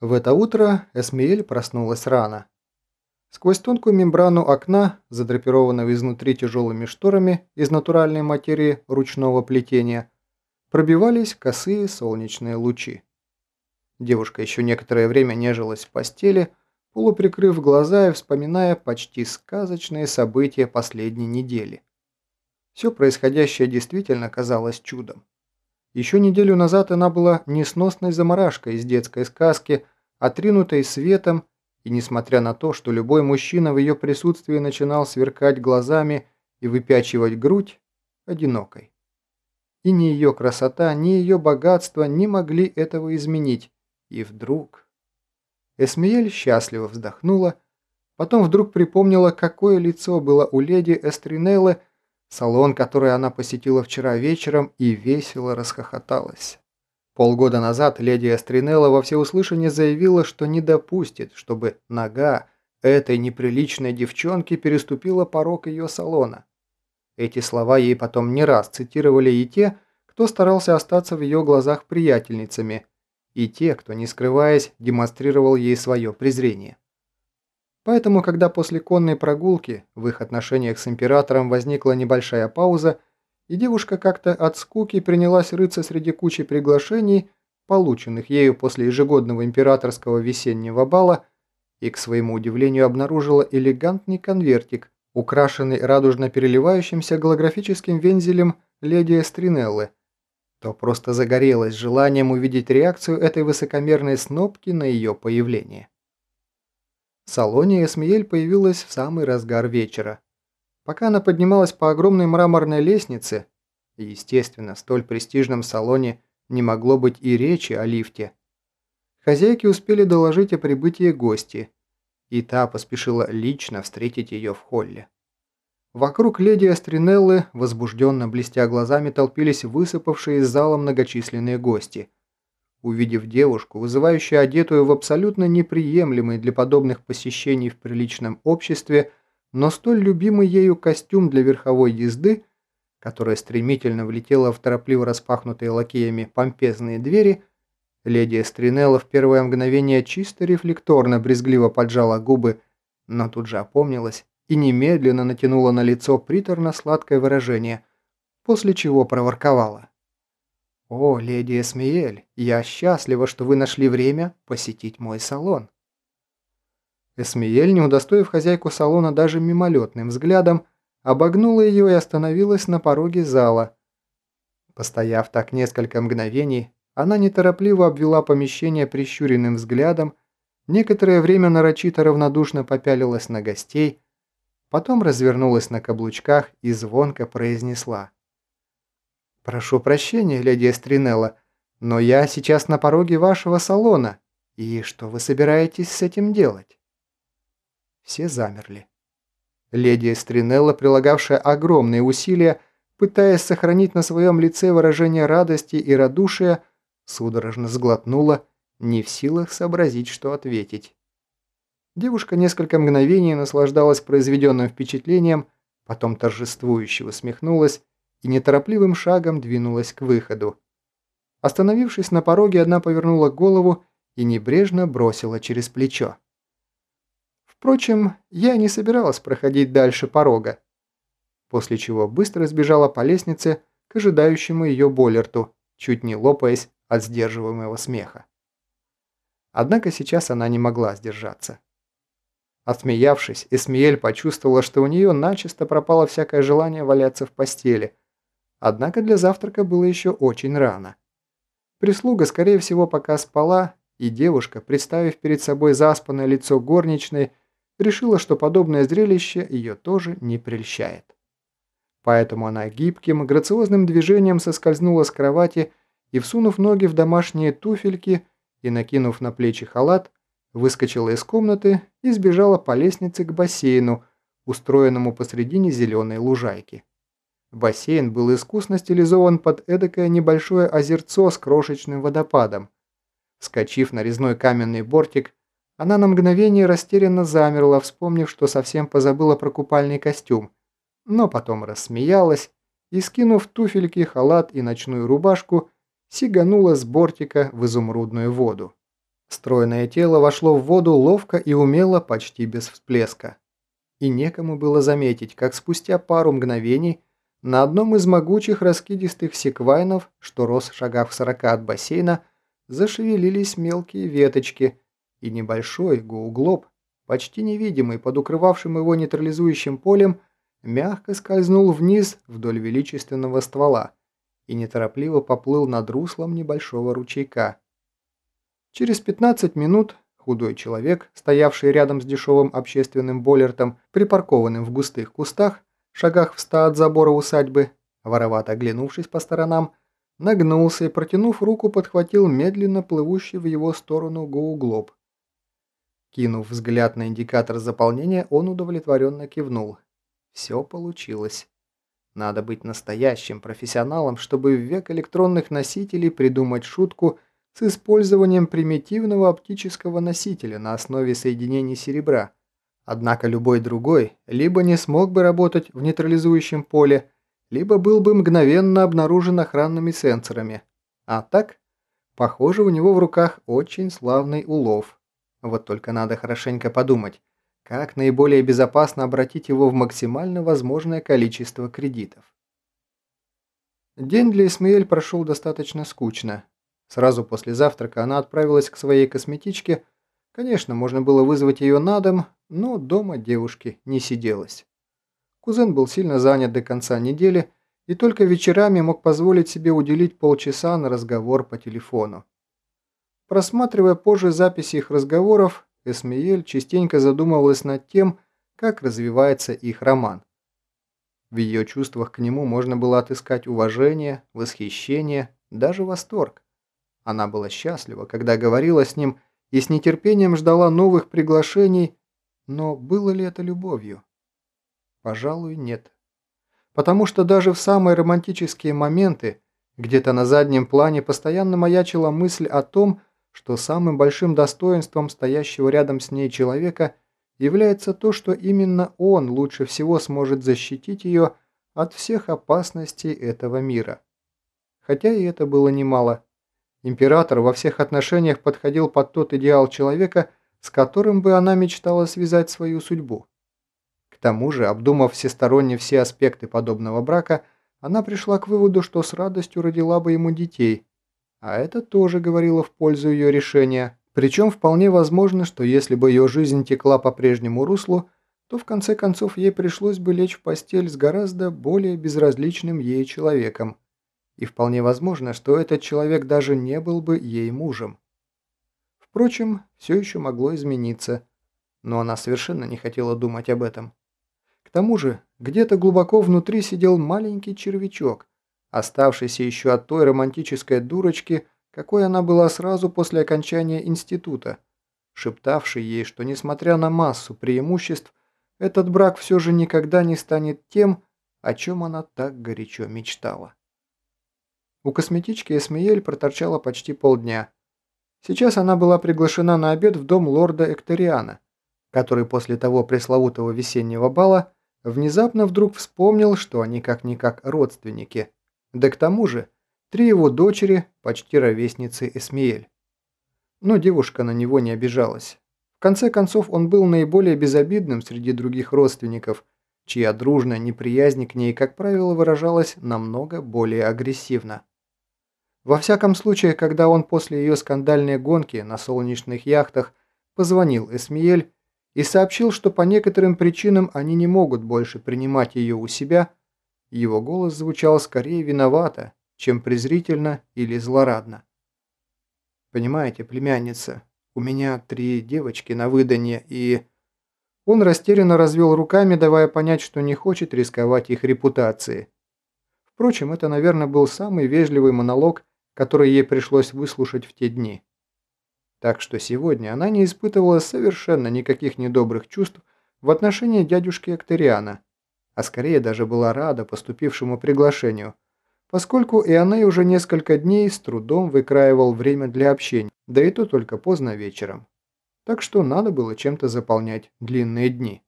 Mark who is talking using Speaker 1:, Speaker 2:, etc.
Speaker 1: В это утро Эсмиэль проснулась рано. Сквозь тонкую мембрану окна, задрапированного изнутри тяжелыми шторами из натуральной материи ручного плетения, пробивались косые солнечные лучи. Девушка еще некоторое время нежилась в постели, полуприкрыв глаза и вспоминая почти сказочные события последней недели. Все происходящее действительно казалось чудом. Еще неделю назад она была несносной заморашкой из детской сказки, отринутой светом, и несмотря на то, что любой мужчина в ее присутствии начинал сверкать глазами и выпячивать грудь, одинокой. И ни ее красота, ни ее богатство не могли этого изменить. И вдруг... Эсмиель счастливо вздохнула, потом вдруг припомнила, какое лицо было у леди Эстринеллы, салон, который она посетила вчера вечером, и весело расхохоталась. Полгода назад леди Эстринелла во всеуслышание заявила, что не допустит, чтобы нога этой неприличной девчонки переступила порог ее салона. Эти слова ей потом не раз цитировали и те, кто старался остаться в ее глазах приятельницами, и те, кто, не скрываясь, демонстрировал ей свое презрение. Поэтому, когда после конной прогулки в их отношениях с императором возникла небольшая пауза, и девушка как-то от скуки принялась рыться среди кучи приглашений, полученных ею после ежегодного императорского весеннего бала, и, к своему удивлению, обнаружила элегантный конвертик, украшенный радужно переливающимся голографическим вензелем леди Эстринеллы, то просто загорелась желанием увидеть реакцию этой высокомерной снопки на ее появление. В салоне Эсмиель появилась в самый разгар вечера. Пока она поднималась по огромной мраморной лестнице, естественно, в столь престижном салоне не могло быть и речи о лифте, хозяйки успели доложить о прибытии гости, и та поспешила лично встретить ее в холле. Вокруг леди Астринеллы, возбужденно блестя глазами, толпились высыпавшие из зала многочисленные гости – Увидев девушку, вызывающую одетую в абсолютно неприемлемый для подобных посещений в приличном обществе, но столь любимый ею костюм для верховой езды, которая стремительно влетела в торопливо распахнутые лакеями помпезные двери, леди Эстринелла в первое мгновение чисто рефлекторно брезгливо поджала губы, но тут же опомнилась и немедленно натянула на лицо приторно-сладкое выражение, после чего проворковала. «О, леди Эсмиэль, я счастлива, что вы нашли время посетить мой салон». Эсмиэль, не удостоив хозяйку салона даже мимолетным взглядом, обогнула ее и остановилась на пороге зала. Постояв так несколько мгновений, она неторопливо обвела помещение прищуренным взглядом, некоторое время нарочито равнодушно попялилась на гостей, потом развернулась на каблучках и звонко произнесла – «Прошу прощения, леди Эстринелла, но я сейчас на пороге вашего салона, и что вы собираетесь с этим делать?» Все замерли. Леди Эстринелла, прилагавшая огромные усилия, пытаясь сохранить на своем лице выражение радости и радушия, судорожно сглотнула, не в силах сообразить, что ответить. Девушка несколько мгновений наслаждалась произведенным впечатлением, потом торжествующе усмехнулась и неторопливым шагом двинулась к выходу. Остановившись на пороге, одна повернула голову и небрежно бросила через плечо. Впрочем, я не собиралась проходить дальше порога, после чего быстро сбежала по лестнице к ожидающему ее Боллерту, чуть не лопаясь от сдерживаемого смеха. Однако сейчас она не могла сдержаться. Отсмеявшись, Эсмиэль почувствовала, что у нее начисто пропало всякое желание валяться в постели – Однако для завтрака было еще очень рано. Прислуга, скорее всего, пока спала, и девушка, представив перед собой заспанное лицо горничной, решила, что подобное зрелище ее тоже не прельщает. Поэтому она гибким, грациозным движением соскользнула с кровати и, всунув ноги в домашние туфельки и накинув на плечи халат, выскочила из комнаты и сбежала по лестнице к бассейну, устроенному посредине зеленой лужайки. Бассейн был искусно стилизован под эдакое небольшое озерцо с крошечным водопадом. Скочив на резной каменный бортик, она на мгновение растерянно замерла, вспомнив, что совсем позабыла про купальный костюм, но потом рассмеялась и, скинув туфельки, халат и ночную рубашку, сиганула с бортика в изумрудную воду. Стройное тело вошло в воду ловко и умело, почти без всплеска. И некому было заметить, как спустя пару мгновений на одном из могучих раскидистых секвайнов, что рос в шагах в сорока от бассейна, зашевелились мелкие веточки, и небольшой гууглоб, почти невидимый под укрывавшим его нейтрализующим полем, мягко скользнул вниз вдоль величественного ствола и неторопливо поплыл над руслом небольшого ручейка. Через 15 минут худой человек, стоявший рядом с дешевым общественным боллертом, припаркованным в густых кустах, шагах в ста от забора усадьбы, воровато оглянувшись по сторонам, нагнулся и, протянув руку, подхватил медленно плывущий в его сторону гоуглоб. Кинув взгляд на индикатор заполнения, он удовлетворенно кивнул. Все получилось. Надо быть настоящим профессионалом, чтобы в век электронных носителей придумать шутку с использованием примитивного оптического носителя на основе соединений серебра. Однако любой другой либо не смог бы работать в нейтрализующем поле, либо был бы мгновенно обнаружен охранными сенсорами. А так, похоже, у него в руках очень славный улов. Вот только надо хорошенько подумать, как наиболее безопасно обратить его в максимально возможное количество кредитов. День для Исмаэль прошел достаточно скучно. Сразу после завтрака она отправилась к своей косметичке. Конечно, можно было вызвать ее на дом, но дома девушке не сиделось. Кузен был сильно занят до конца недели и только вечерами мог позволить себе уделить полчаса на разговор по телефону. Просматривая позже записи их разговоров, Эсмиель частенько задумывалась над тем, как развивается их роман. В ее чувствах к нему можно было отыскать уважение, восхищение, даже восторг. Она была счастлива, когда говорила с ним и с нетерпением ждала новых приглашений, но было ли это любовью? Пожалуй, нет. Потому что даже в самые романтические моменты где-то на заднем плане постоянно маячила мысль о том, что самым большим достоинством стоящего рядом с ней человека является то, что именно он лучше всего сможет защитить ее от всех опасностей этого мира. Хотя и это было немало. Император во всех отношениях подходил под тот идеал человека, с которым бы она мечтала связать свою судьбу. К тому же, обдумав всесторонне все аспекты подобного брака, она пришла к выводу, что с радостью родила бы ему детей – а это тоже говорило в пользу ее решения. Причем вполне возможно, что если бы ее жизнь текла по прежнему руслу, то в конце концов ей пришлось бы лечь в постель с гораздо более безразличным ей человеком. И вполне возможно, что этот человек даже не был бы ей мужем. Впрочем, все еще могло измениться, но она совершенно не хотела думать об этом. К тому же, где-то глубоко внутри сидел маленький червячок, оставшейся еще от той романтической дурочки, какой она была сразу после окончания института, шептавшей ей, что несмотря на массу преимуществ, этот брак все же никогда не станет тем, о чем она так горячо мечтала. У косметички Эсмиель проторчала почти полдня. Сейчас она была приглашена на обед в дом лорда Экториана, который после того пресловутого весеннего бала внезапно вдруг вспомнил, что они как-никак родственники – да к тому же, три его дочери почти ровесницы Эсмиэль. Но девушка на него не обижалась. В конце концов, он был наиболее безобидным среди других родственников, чья дружная неприязнь к ней, как правило, выражалась намного более агрессивно. Во всяком случае, когда он после ее скандальной гонки на солнечных яхтах позвонил Эсмиэль и сообщил, что по некоторым причинам они не могут больше принимать ее у себя, его голос звучал скорее виновато, чем презрительно или злорадно. «Понимаете, племянница, у меня три девочки на выданье, и...» Он растерянно развел руками, давая понять, что не хочет рисковать их репутацией. Впрочем, это, наверное, был самый вежливый монолог, который ей пришлось выслушать в те дни. Так что сегодня она не испытывала совершенно никаких недобрых чувств в отношении дядюшки Актериана, а скорее даже была рада поступившему приглашению, поскольку и она уже несколько дней с трудом выкраивал время для общения, да и то только поздно вечером. Так что надо было чем-то заполнять длинные дни.